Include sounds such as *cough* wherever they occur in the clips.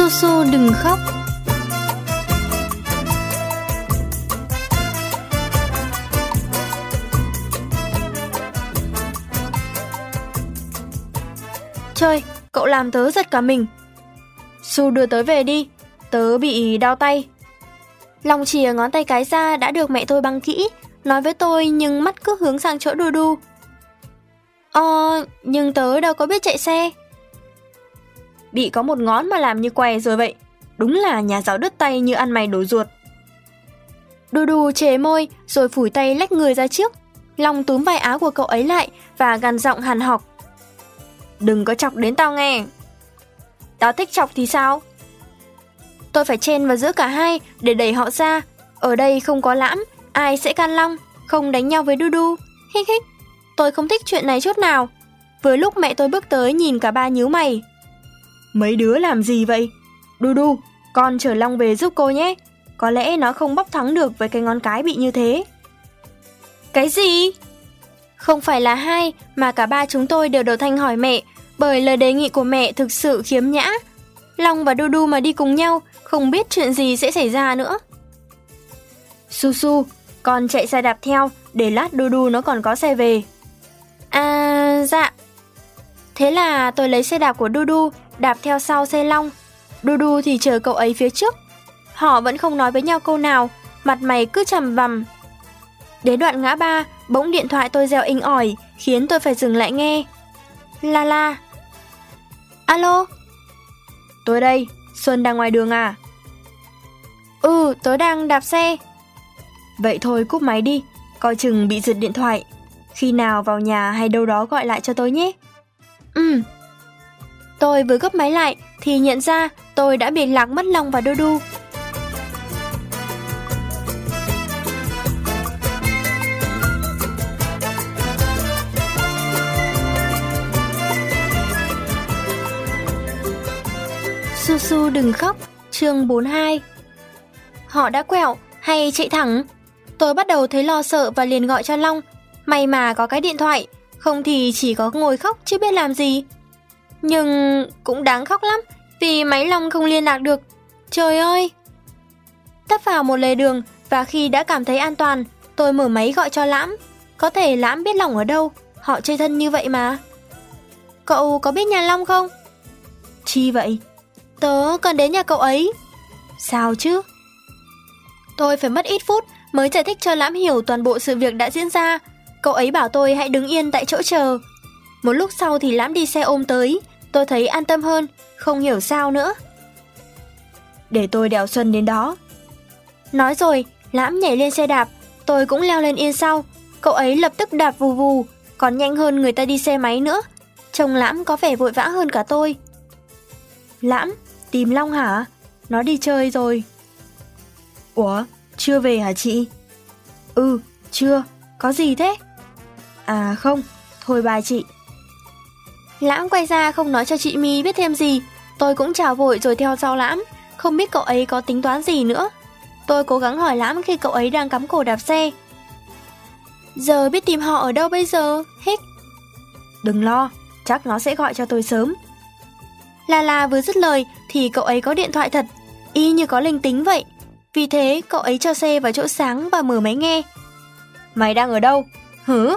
Su Su đừng khóc. Trời, cậu làm tớ giật cả mình. Su đưa tớ về đi Tớ bị đau tay. Lòng chìa ngón tay cái ra đã được mẹ tôi băng kỹ Nói với tôi nhưng mắt cứ hướng sang chỗ đu đu. Ờ, nhưng tớ đâu có biết chạy xe. Bị có một ngón mà làm như què rồi vậy. Đúng là nhà giáo đứt tay như ăn mày đổ ruột. Đu đu chế môi, rồi phủi tay lách người ra trước. Long túm vai áo của cậu ấy lại và gằn giọng hàn học. Đừng có chọc đến tao nghe. Tao thích chọc thì sao? Tôi phải chen vào giữa cả hai để đẩy họ ra. Ở đây không có lãm, Ai sẽ can long, Không đánh nhau với đu đu. Hích hích, Tôi không thích chuyện này chút nào. Vừa lúc mẹ tôi bước tới nhìn cả ba nhíu mày. Mấy đứa làm gì vậy? Đu đu Con chở long về giúp cô nhé. Có lẽ nó không bóc thắng được với cái ngón cái bị như thế. Cái gì? Không phải là hai Mà cả ba chúng tôi đều đầu thanh hỏi mẹ Bởi lời đề nghị của mẹ thực sự khiếm nhã. Long và Đu Đu mà đi cùng nhau Không biết chuyện gì sẽ xảy ra nữa. Su Su Con chạy xe đạp theo Để lát Đu Đu nó còn có xe về. À dạ Thế là tôi lấy xe đạp của Dudu, Đạp theo sau xe Long Dudu thì chờ cậu ấy phía trước Họ vẫn không nói với nhau câu nào Mặt mày cứ chằm vằm Đến đoạn ngã ba Bỗng điện thoại tôi reo inh ỏi Khiến tôi phải dừng lại nghe La la Alo Tôi đây, Xuân đang ngoài đường à? Ừ, tớ đang đạp xe. Vậy thôi cúp máy đi, coi chừng bị giật điện thoại. Khi nào vào nhà hay đâu đó gọi lại cho tôi nhé. Ừ. Tôi vừa gấp máy lại thì nhận ra tôi đã bị lạc mất lòng và Dodo. Su Su đừng khóc, chương 42 Họ đã quẹo hay chạy thẳng? Tôi bắt đầu thấy lo sợ và liền gọi cho Long. May mà có cái điện thoại, không thì chỉ có ngồi khóc chứ biết làm gì. Nhưng cũng đáng khóc lắm, vì máy Long không liên lạc được. Trời ơi! Tấp vào một lề đường và khi đã cảm thấy an toàn, tôi mở máy gọi cho Lãm. Có thể Lãm biết lòng ở đâu, họ chơi thân như vậy mà. Cậu có biết nhà Long không? Chi vậy? Tớ cần đến nhà cậu ấy. Sao chứ? Tôi phải mất ít phút mới giải thích cho Lãm hiểu toàn bộ sự việc đã diễn ra. Cậu ấy bảo tôi hãy đứng yên tại chỗ chờ. Một lúc sau thì Lãm đi xe ôm tới, tôi thấy an tâm hơn, không hiểu sao nữa. Để tôi đèo Xuân đến đó. Nói rồi, Lãm nhảy lên xe đạp, tôi cũng leo lên yên sau. Cậu ấy lập tức đạp vù vù, còn nhanh hơn người ta đi xe máy nữa. Trông Lãm có vẻ vội vã hơn cả tôi. Lãm, Tìm Long hả? Nó đi chơi rồi. Ủa, chưa về hả chị? Ừ, chưa, có gì thế? À không, thôi bye chị. Lãm quay ra không nói cho chị My biết thêm gì, tôi cũng chào vội rồi theo sau Lãm, không biết cậu ấy có tính toán gì nữa. Tôi cố gắng hỏi Lãm khi cậu ấy đang cắm cổ đạp xe. Giờ biết tìm họ ở đâu bây giờ? Hích. Đừng lo, chắc nó sẽ gọi cho tôi sớm. La La vừa dứt lời thì cậu ấy có điện thoại thật, y như có linh tính vậy. Vì thế cậu ấy cho xe vào chỗ sáng và mở máy nghe. Mày đang ở đâu? Hử?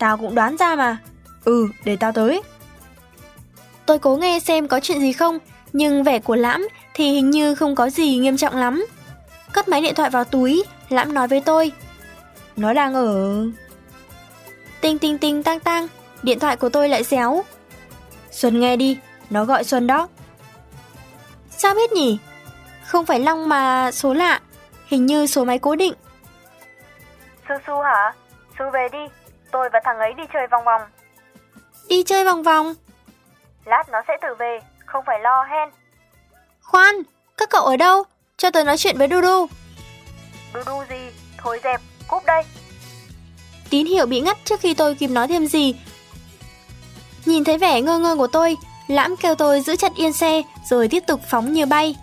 Tao cũng đoán ra mà. Ừ, để tao tới. Tôi cố nghe xem có chuyện gì không, nhưng vẻ của Lãm thì hình như không có gì nghiêm trọng lắm. Cất máy điện thoại vào túi, Lãm nói với tôi. Nó đang ở... Tinh tinh tinh tăng tăng, điện thoại của tôi lại réo. Xuân nghe đi, nó gọi Xuân đó. Sao biết nhỉ? Không phải Long mà số lạ, hình như số máy cố định. Su Su hả? Su về đi, tôi và thằng ấy đi chơi vòng vòng. Đi chơi vòng vòng? Lát nó sẽ tự về, không phải lo hen. Khoan, các cậu ở đâu? Cho tôi nói chuyện với. Đu Đu gì? Thôi dẹp, cúp đây. Tín hiệu bị ngắt trước khi tôi kịp nói thêm gì. Nhìn thấy vẻ ngơ ngơ của tôi, Lãm kêu tôi giữ chặt yên xe rồi tiếp tục phóng như bay.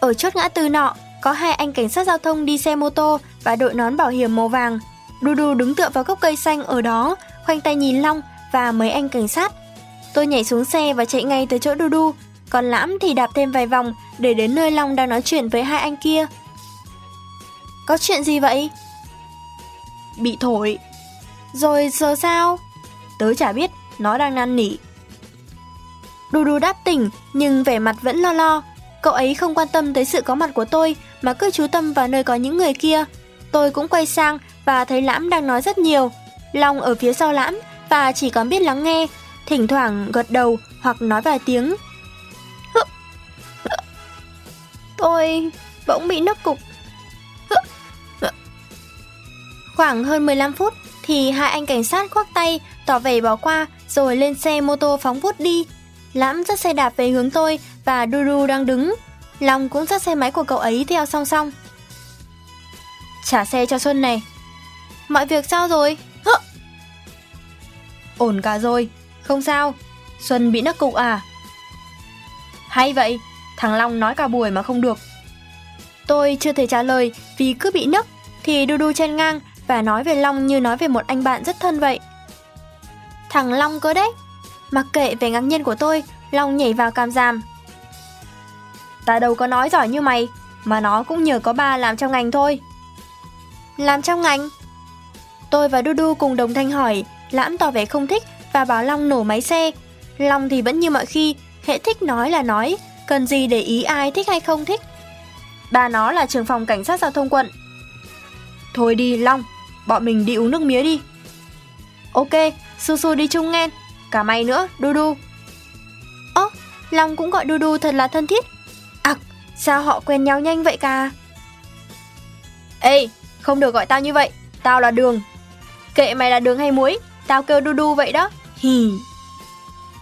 Ở chốt ngã tư nọ, có hai anh cảnh sát giao thông đi xe mô tô và đội nón bảo hiểm màu vàng. Đu đu đứng tựa vào gốc cây xanh ở đó, khoanh tay nhìn Long và mấy anh cảnh sát. Tôi nhảy xuống xe và chạy ngay tới chỗ đu đu. còn Lãm thì đạp thêm vài vòng để đến nơi Long đang nói chuyện với hai anh kia. Có chuyện gì vậy? Bị thổi. Rồi giờ sao? Tớ chả biết, nó đang năn nỉ. Đu đu đáp tỉnh nhưng vẻ mặt vẫn lo lo. Cậu ấy không quan tâm tới sự có mặt của tôi mà cứ chú tâm vào nơi có những người kia. Tôi cũng quay sang và thấy Lãm đang nói rất nhiều. Long ở phía sau Lãm và chỉ còn biết lắng nghe, thỉnh thoảng gật đầu hoặc nói vài tiếng. Tôi bỗng bị nức cục. Khoảng hơn 15 phút thì hai anh cảnh sát khoác tay tỏ vẻ bỏ qua rồi lên xe mô tô phóng vút đi. Lãm dắt xe đạp về hướng tôi và Duru đang đứng. Long cũng dắt xe máy của cậu ấy theo song song. Trả xe cho Xuân này. Mọi việc sao rồi? Hơ! Ổn cả rồi, không sao. Xuân bị nấc cục à? Hay vậy, thằng Long nói cả buổi mà không được. Tôi chưa thể trả lời vì cứ bị nấc thì đu đu chen ngang và nói về Long như nói về một anh bạn rất thân vậy. Thằng Long cơ đấy. Mặc kệ về ngạc nhiên của tôi, Long nhảy vào cam giam. Ta đâu có nói giỏi như mày, mà nó cũng nhờ có ba làm trong ngành thôi. Làm trong ngành? Tôi và Dudu cùng đồng thanh hỏi, Lãm tỏ vẻ không thích và bảo Long nổ máy xe. Long thì vẫn như mọi khi, hệ thích nói là nói, cần gì để ý ai thích hay không thích. Ba nó là trưởng phòng cảnh sát giao thông quận. Thôi đi Long, bọn mình đi uống nước mía đi. Ok, Su Su đi chung nghe, cả mày nữa, Du Du. Ơ, Long cũng gọi Du Du thật là thân thiết. À, sao họ quen nhau nhanh vậy cả? Ê, không được gọi tao như vậy, tao là Đường. Kệ mày là đường hay muối, tao kêu Du Du vậy đó. Hì.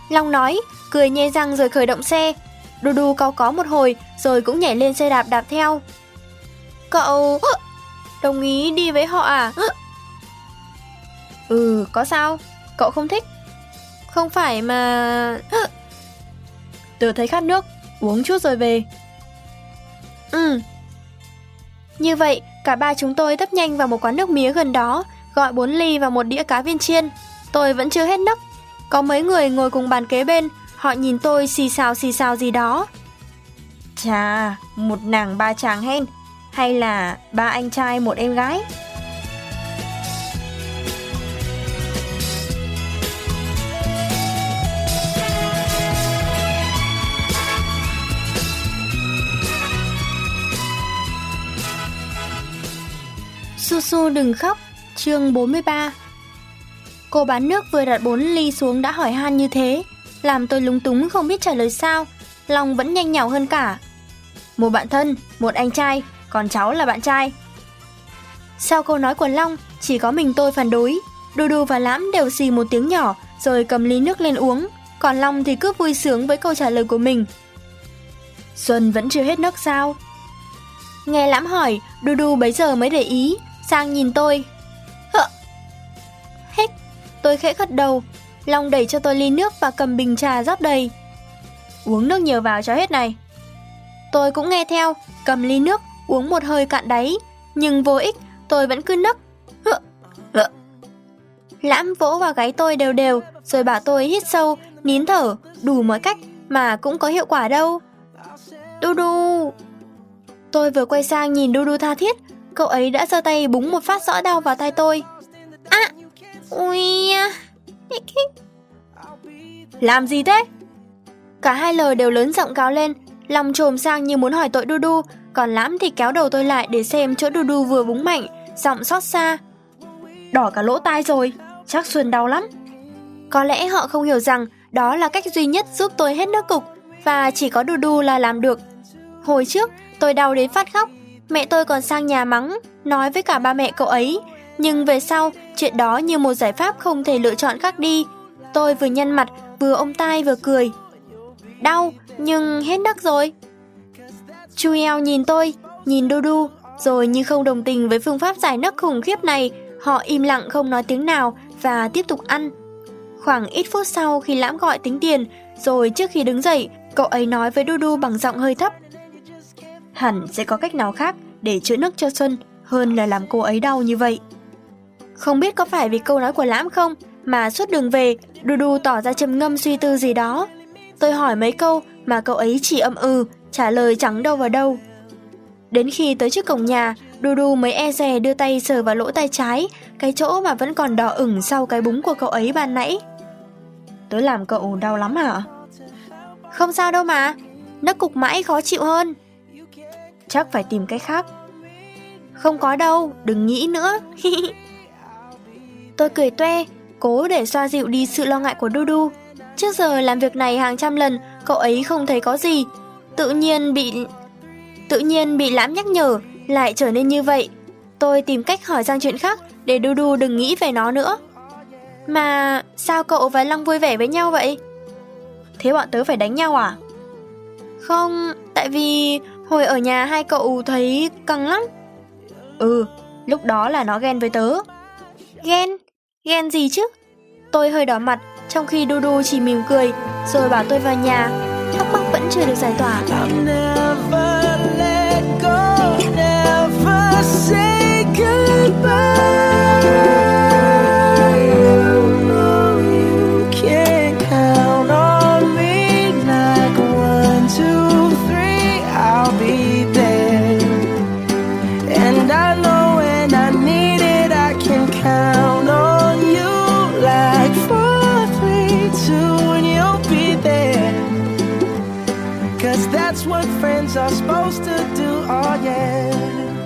Long nói, cười nhe răng rồi khởi động xe. Du Du cao có một hồi rồi cũng nhảy lên xe đạp đạp theo. Cậu đồng ý đi với họ à? Ừ, có sao? Cậu không thích? Không phải mà... Tớ thấy khát nước, uống chút rồi về. Ừ. Như vậy, cả ba chúng tôi tấp nhanh vào một quán nước mía gần đó, gọi 4 ly và một đĩa cá viên chiên. Tôi vẫn chưa hết nấc. Có mấy người ngồi cùng bàn kế bên, họ nhìn tôi xì xào xì xào gì đó. Chà, một nàng ba chàng hen, hay là ba anh trai một em gái? Su Su đừng khóc, chương 43 Cô bán nước vừa đặt 4 ly xuống đã hỏi han như thế, làm tôi lúng túng không biết trả lời sao, lòng vẫn nhanh nhảu hơn cả. Một bạn thân, một anh trai, còn cháu là bạn trai. Sau câu nói của Long, chỉ có mình tôi phản đối, Đu Đu và Lãm đều xì một tiếng nhỏ rồi cầm ly nước lên uống, còn Long thì cứ vui sướng với câu trả lời của mình. Xuân vẫn chưa hết nước sao? Nghe Lãm hỏi, Đu Đu bấy giờ mới để ý, sang nhìn tôi. Hợ! Hết! Tôi khẽ gật đầu, Long đẩy cho tôi ly nước và cầm bình trà rót đầy. Uống nước nhiều vào cho hết này. Tôi cũng nghe theo, cầm ly nước, uống một hơi cạn đáy, nhưng vô ích, tôi vẫn cứ nấc. Hợ! Hợ! Lãm vỗ vào gáy tôi đều đều, rồi bảo tôi hít sâu, nín thở, đủ mọi cách mà cũng có hiệu quả đâu. Đu đu! Tôi vừa quay sang nhìn Đu đu tha thiết, cậu ấy đã giơ tay búng một phát rõ đau vào tay tôi. À! Ui! *laughs* Làm gì thế? Cả hai lời đều lớn giọng cáo lên, lòng trồm sang như muốn hỏi tội Đu Đu, còn Lãm thì kéo đầu tôi lại để xem chỗ Đu Đu vừa búng mạnh, giọng xót xa. Đỏ cả lỗ tai rồi, chắc Xuân đau lắm. Có lẽ họ không hiểu rằng đó là cách duy nhất giúp tôi hết nước cục và chỉ có Đu Đu là làm được. Hồi trước, tôi đau đến phát khóc, mẹ tôi còn sang nhà mắng, nói với cả ba mẹ cậu ấy, nhưng về sau, chuyện đó như một giải pháp không thể lựa chọn khác đi. Tôi vừa nhăn mặt, vừa ôm tai vừa cười. Đau, nhưng hết nước rồi. Chu eo nhìn tôi, nhìn Đu rồi như không đồng tình với phương pháp giải nước khủng khiếp này, họ im lặng không nói tiếng nào và tiếp tục ăn. Khoảng ít phút sau khi lãm gọi tính tiền, rồi trước khi đứng dậy, cậu ấy nói với Đu bằng giọng hơi thấp. Hẳn sẽ có cách nào khác để chữa nước cho Xuân hơn là làm cô ấy đau như vậy. Không biết có phải vì câu nói của Lãm không mà suốt đường về, Đu Đu tỏ ra trầm ngâm suy tư gì đó. Tôi hỏi mấy câu mà cậu ấy chỉ âm ừ, trả lời chẳng đâu vào đâu. Đến khi tới trước cổng nhà, Đu Đu mới e dè đưa tay sờ vào lỗ tay trái, cái chỗ mà vẫn còn đỏ ửng sau cái búng của cậu ấy ban nãy. Tớ làm cậu đau lắm hả? Không sao đâu mà, nó cục mãi khó chịu hơn. Chắc phải tìm cách khác. Không có đâu, đừng nghĩ nữa. *laughs* Tôi cười toe, cố để xoa dịu đi sự lo ngại của Dudu. Trước giờ làm việc này hàng trăm lần, cậu ấy không thấy có gì. Tự nhiên bị tự nhiên bị lãm nhắc nhở, lại trở nên như vậy. Tôi tìm cách hỏi sang chuyện khác để Dudu đừng nghĩ về nó nữa. Mà sao cậu và Long vui vẻ với nhau vậy? Thế bọn tớ phải đánh nhau à? Không, tại vì hồi ở nhà hai cậu thấy căng lắm. Ừ, lúc đó là nó ghen với tớ. Ghen? Ghen gì chứ? Tôi hơi đỏ mặt, trong khi Dudu chỉ mỉm cười, rồi bảo tôi vào nhà. Thắc mắc vẫn chưa được giải tỏa. Cause That's what friends are supposed to do, oh yeah.